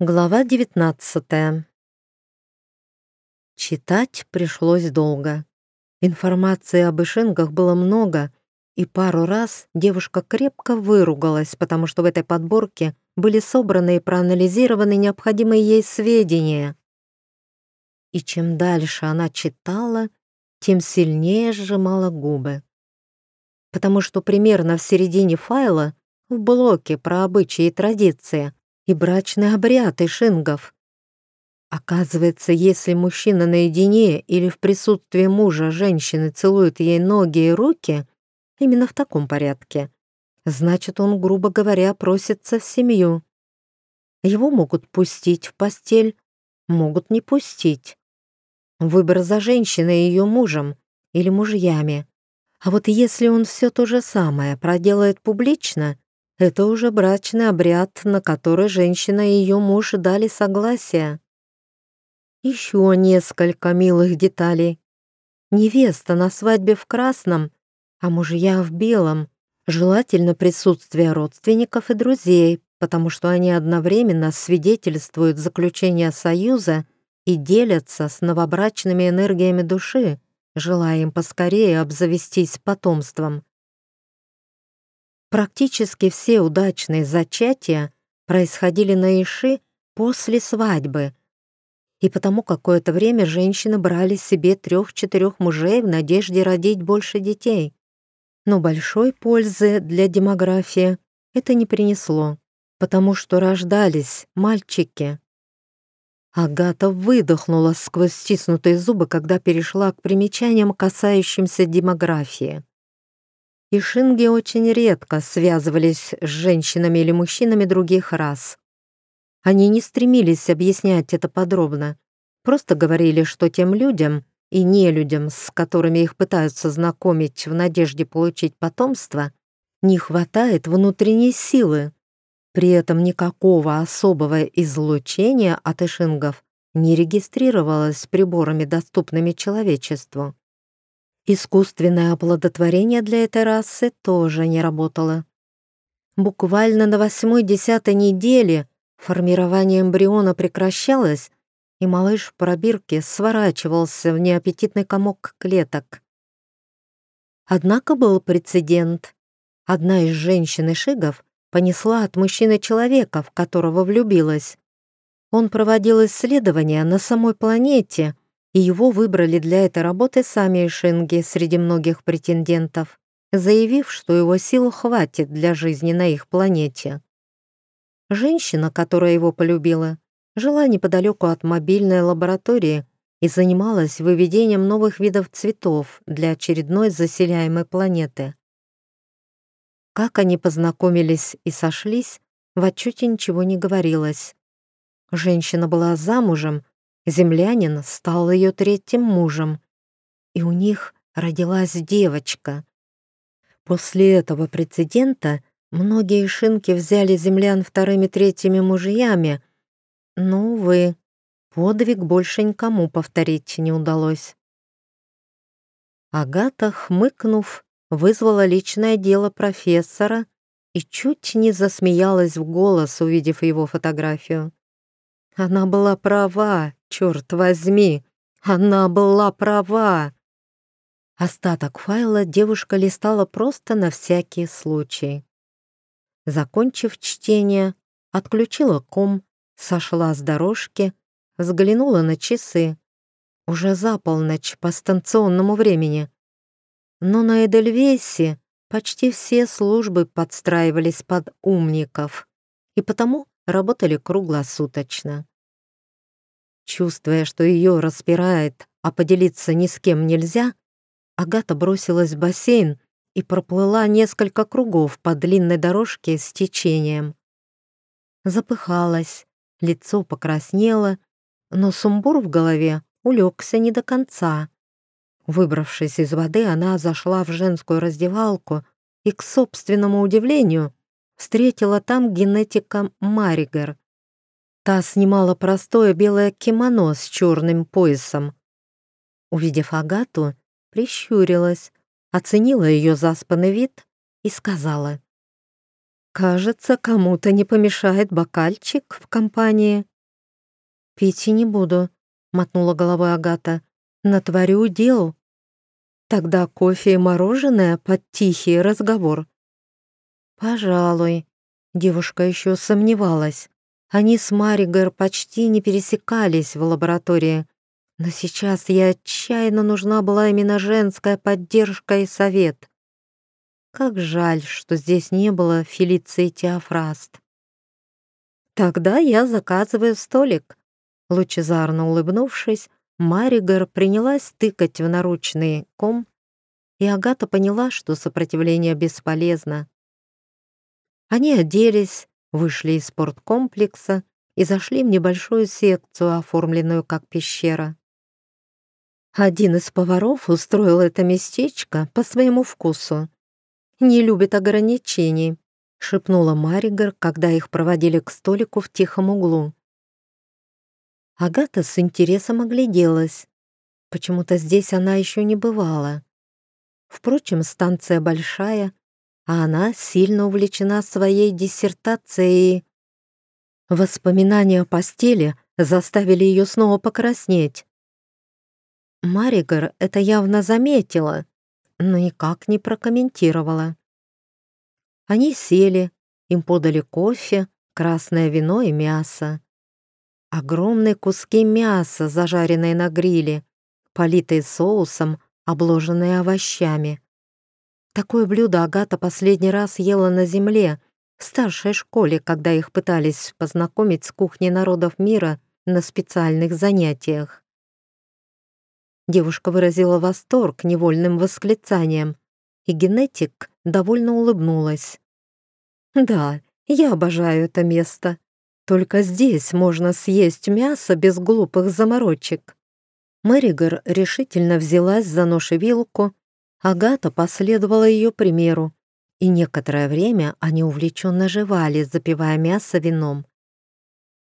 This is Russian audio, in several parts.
Глава 19 Читать пришлось долго. Информации об Ишингах было много, и пару раз девушка крепко выругалась, потому что в этой подборке были собраны и проанализированы необходимые ей сведения. И чем дальше она читала, тем сильнее сжимала губы. Потому что примерно в середине файла, в блоке про обычаи и традиции, и брачный обряд Ишингов. Оказывается, если мужчина наедине или в присутствии мужа женщины целует ей ноги и руки, именно в таком порядке, значит, он, грубо говоря, просится в семью. Его могут пустить в постель, могут не пустить. Выбор за женщиной и ее мужем или мужьями. А вот если он все то же самое проделает публично, это уже брачный обряд, на который женщина и ее муж дали согласие. Еще несколько милых деталей. Невеста на свадьбе в красном, а мужья в белом. Желательно присутствие родственников и друзей, потому что они одновременно свидетельствуют заключение союза и делятся с новобрачными энергиями души, желая им поскорее обзавестись потомством. Практически все удачные зачатия происходили на Иши после свадьбы, и потому какое-то время женщины брали себе трех-четырех мужей в надежде родить больше детей. Но большой пользы для демографии это не принесло, потому что рождались мальчики. Агата выдохнула сквозь стиснутые зубы, когда перешла к примечаниям, касающимся демографии и шинги очень редко связывались с женщинами или мужчинами других рас. Они не стремились объяснять это подробно, просто говорили, что тем людям и не людям, с которыми их пытаются знакомить в надежде получить потомство, не хватает внутренней силы. При этом никакого особого излучения от эшингов не регистрировалось приборами, доступными человечеству. Искусственное оплодотворение для этой расы тоже не работало. Буквально на восьмой-десятой неделе формирование эмбриона прекращалось, и малыш в пробирке сворачивался в неаппетитный комок клеток. Однако был прецедент. Одна из женщин и шигов понесла от мужчины человека, в которого влюбилась. Он проводил исследования на самой планете — и его выбрали для этой работы сами Ишинги среди многих претендентов, заявив, что его сил хватит для жизни на их планете. Женщина, которая его полюбила, жила неподалеку от мобильной лаборатории и занималась выведением новых видов цветов для очередной заселяемой планеты. Как они познакомились и сошлись, в отчете ничего не говорилось. Женщина была замужем Землянин стал ее третьим мужем, и у них родилась девочка. После этого прецедента многие шинки взяли землян вторыми-третьими мужьями, но, увы, подвиг больше никому повторить не удалось. Агата, хмыкнув, вызвала личное дело профессора и чуть не засмеялась в голос, увидев его фотографию. Она была права, черт возьми, она была права. Остаток файла девушка листала просто на всякий случай. Закончив чтение, отключила ком, сошла с дорожки, взглянула на часы. Уже за полночь по станционному времени. Но на Эдельвейсе почти все службы подстраивались под умников, и потому работали круглосуточно. Чувствуя, что ее распирает, а поделиться ни с кем нельзя, Агата бросилась в бассейн и проплыла несколько кругов по длинной дорожке с течением. Запыхалась, лицо покраснело, но сумбур в голове улегся не до конца. Выбравшись из воды, она зашла в женскую раздевалку и, к собственному удивлению, встретила там генетика Маригер. Та снимала простое белое кимоно с черным поясом. Увидев Агату, прищурилась, оценила ее заспанный вид и сказала. Кажется, кому-то не помешает бокальчик в компании. Пить и не буду, мотнула головой Агата. Натворю дел. Тогда кофе и мороженое под тихий разговор. Пожалуй. Девушка еще сомневалась. Они с Маригар почти не пересекались в лаборатории. Но сейчас ей отчаянно нужна была именно женская поддержка и совет. Как жаль, что здесь не было Фелиции Теофраст. «Тогда я заказываю столик». Лучезарно улыбнувшись, Маригар принялась тыкать в наручный ком, и Агата поняла, что сопротивление бесполезно. Они оделись, вышли из спорткомплекса и зашли в небольшую секцию, оформленную как пещера. Один из поваров устроил это местечко по своему вкусу. Не любит ограничений, шепнула Маригар, когда их проводили к столику в тихом углу. Агата с интересом огляделась. Почему-то здесь она еще не бывала. Впрочем, станция большая, а она сильно увлечена своей диссертацией. Воспоминания о постели заставили ее снова покраснеть. Маригар это явно заметила, но никак не прокомментировала. Они сели, им подали кофе, красное вино и мясо. Огромные куски мяса, зажаренные на гриле, политые соусом, обложенные овощами. Такое блюдо Агата последний раз ела на земле, в старшей школе, когда их пытались познакомить с кухней народов мира на специальных занятиях. Девушка выразила восторг невольным восклицанием, и генетик довольно улыбнулась. «Да, я обожаю это место. Только здесь можно съесть мясо без глупых заморочек». Мэригар решительно взялась за нож и вилку, Агата последовала ее примеру, и некоторое время они увлеченно жевали, запивая мясо вином.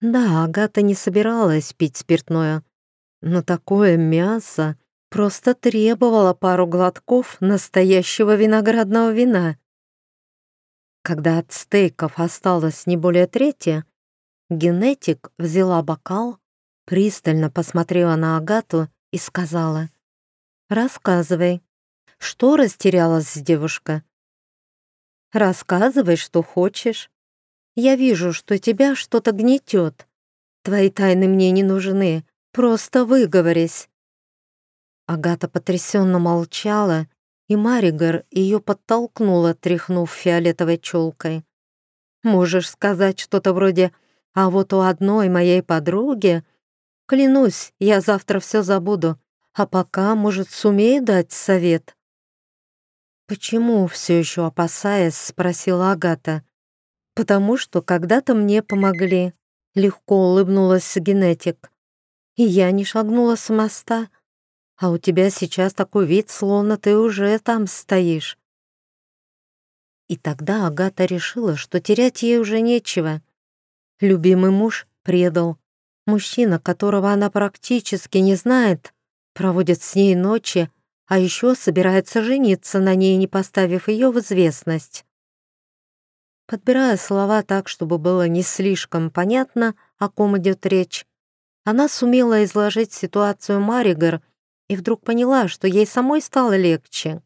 Да, Агата не собиралась пить спиртное, но такое мясо просто требовало пару глотков настоящего виноградного вина. Когда от стейков осталось не более трети, генетик взяла бокал, пристально посмотрела на Агату и сказала, «Рассказывай, что растерялась девушка?» «Рассказывай, что хочешь. Я вижу, что тебя что-то гнетет. Твои тайны мне не нужны, Просто выговорись!» Агата потрясенно молчала, и Маригар ее подтолкнула, тряхнув фиолетовой челкой. «Можешь сказать что-то вроде «А вот у одной моей подруги...» Клянусь, я завтра все забуду, а пока, может, сумею дать совет?» «Почему все еще опасаясь?» — спросила Агата. «Потому что когда-то мне помогли», — легко улыбнулась генетик и я не шагнула с моста, а у тебя сейчас такой вид, словно ты уже там стоишь». И тогда Агата решила, что терять ей уже нечего. Любимый муж предал. Мужчина, которого она практически не знает, проводит с ней ночи, а еще собирается жениться на ней, не поставив ее в известность. Подбирая слова так, чтобы было не слишком понятно, о ком идет речь, она сумела изложить ситуацию Маригар и вдруг поняла, что ей самой стало легче.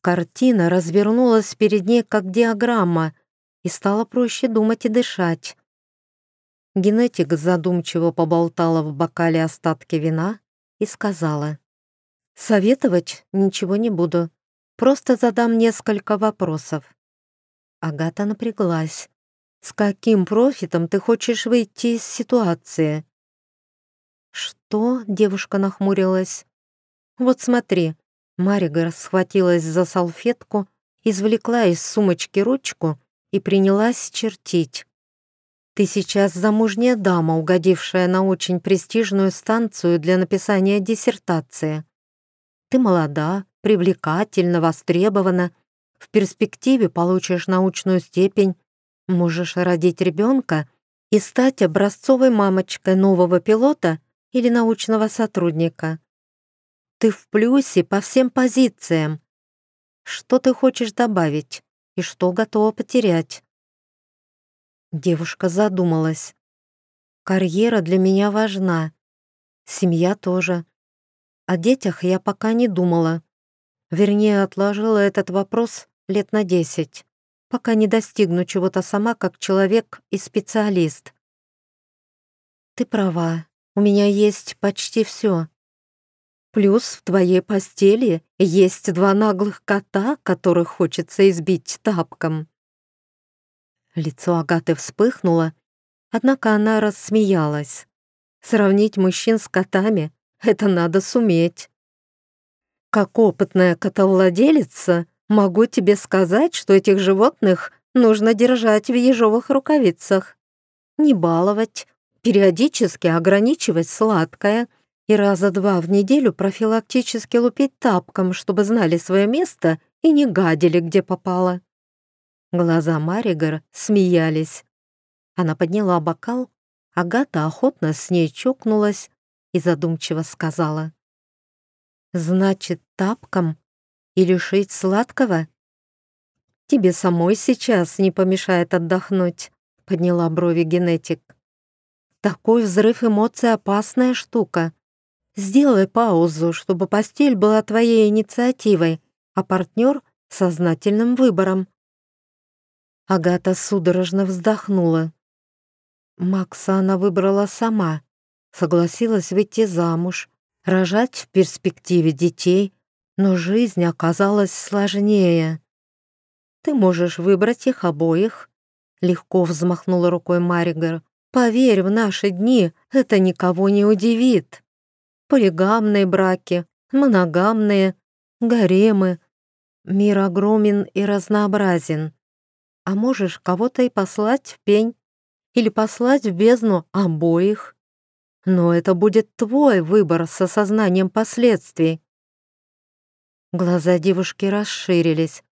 Картина развернулась перед ней как диаграмма, и стало проще думать и дышать. Генетик задумчиво поболтала в бокале остатки вина и сказала, «Советовать ничего не буду, просто задам несколько вопросов». Агата напряглась. «С каким профитом ты хочешь выйти из ситуации?» «Что?» — девушка нахмурилась. «Вот смотри». Маригар схватилась за салфетку, извлекла из сумочки ручку и принялась чертить. «Ты сейчас замужняя дама, угодившая на очень престижную станцию для написания диссертации. Ты молода, привлекательна, востребована, в перспективе получишь научную степень, можешь родить ребенка и стать образцовой мамочкой нового пилота — или научного сотрудника. Ты в плюсе по всем позициям. Что ты хочешь добавить и что готова потерять? Девушка задумалась. Карьера для меня важна. Семья тоже. О детях я пока не думала. Вернее, отложила этот вопрос лет на десять, пока не достигну чего-то сама как человек и специалист. Ты права, у меня есть почти все. Плюс в твоей постели есть два наглых кота, которых хочется избить тапком. Лицо Агаты вспыхнуло, однако она рассмеялась. Сравнить мужчин с котами — это надо суметь. Как опытная котовладелица, могу тебе сказать, что этих животных нужно держать в ежовых рукавицах. Не баловать, периодически ограничивать сладкое и раза два в неделю профилактически лупить тапком, чтобы знали свое место и не гадили, где попало. Глаза Маригар смеялись. Она подняла бокал, Агата охотно с ней чокнулась и задумчиво сказала. Значит, тапком и лишить сладкого? Тебе самой сейчас не помешает отдохнуть, подняла брови генетик. Такой взрыв эмоций опасная штука. Сделай паузу, чтобы постель была твоей инициативой, а партнер — сознательным выбором. Агата судорожно вздохнула. Макса она выбрала сама, согласилась выйти замуж, рожать в перспективе детей, но жизнь оказалась сложнее. Ты можешь выбрать их обоих, легко взмахнула рукой Маригар. Поверь, в наши дни это никого не удивит. Полигамные браки, моногамные, гаремы. Мир огромен и разнообразен. А можешь кого-то и послать в пень или послать в бездну обоих. Но это будет твой выбор с осознанием последствий. Глаза девушки расширились.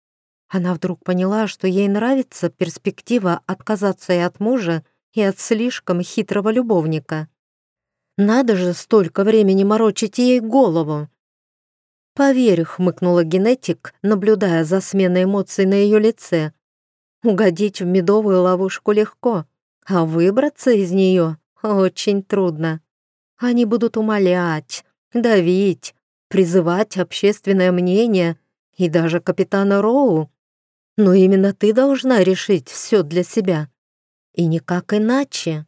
Она вдруг поняла, что ей нравится перспектива отказаться и от мужа, и от слишком хитрого любовника. Надо же столько времени морочить ей голову. «Поверь», — хмыкнула генетик, наблюдая за сменой эмоций на ее лице. «Угодить в медовую ловушку легко, а выбраться из нее очень трудно. Они будут умолять, давить, призывать общественное мнение и даже капитана Роу. Но именно ты должна решить все для себя. И никак иначе.